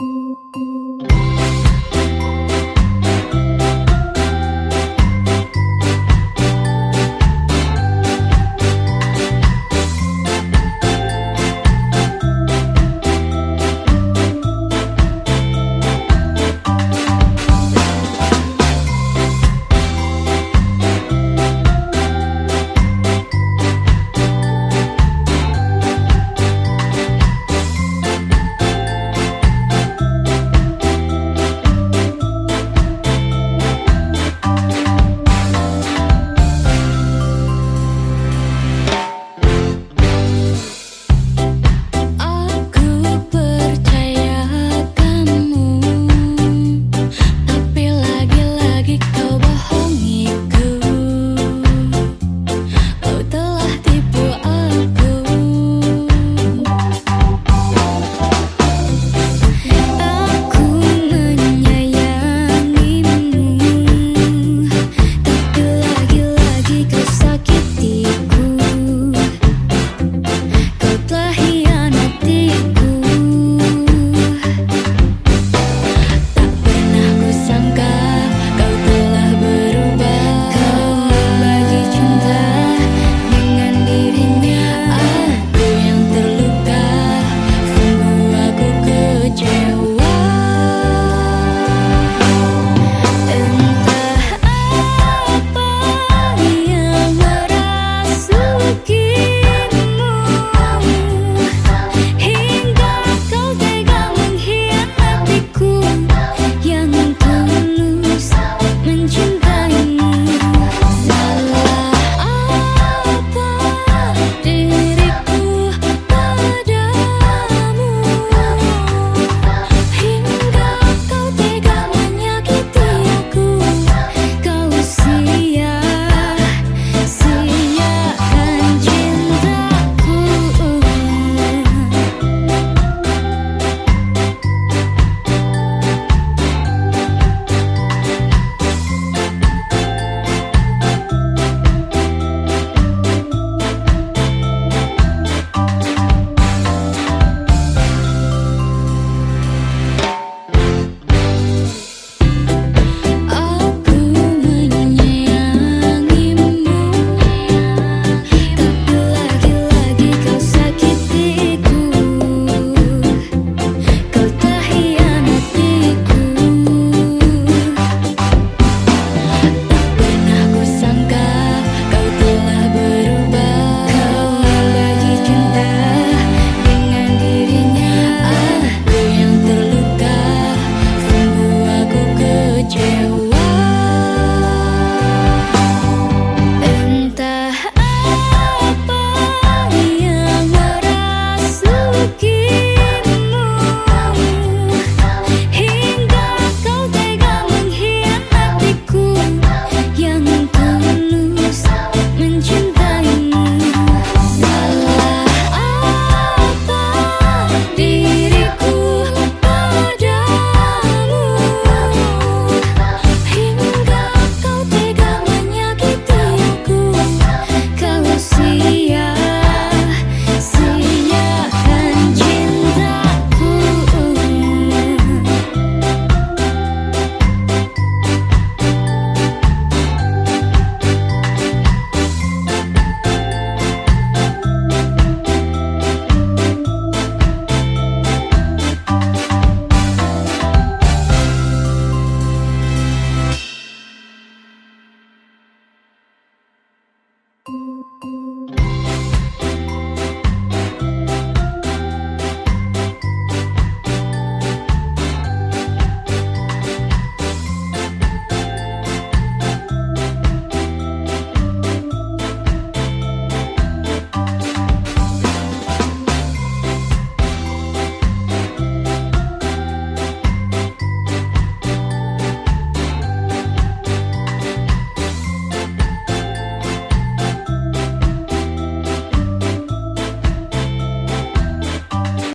Música Música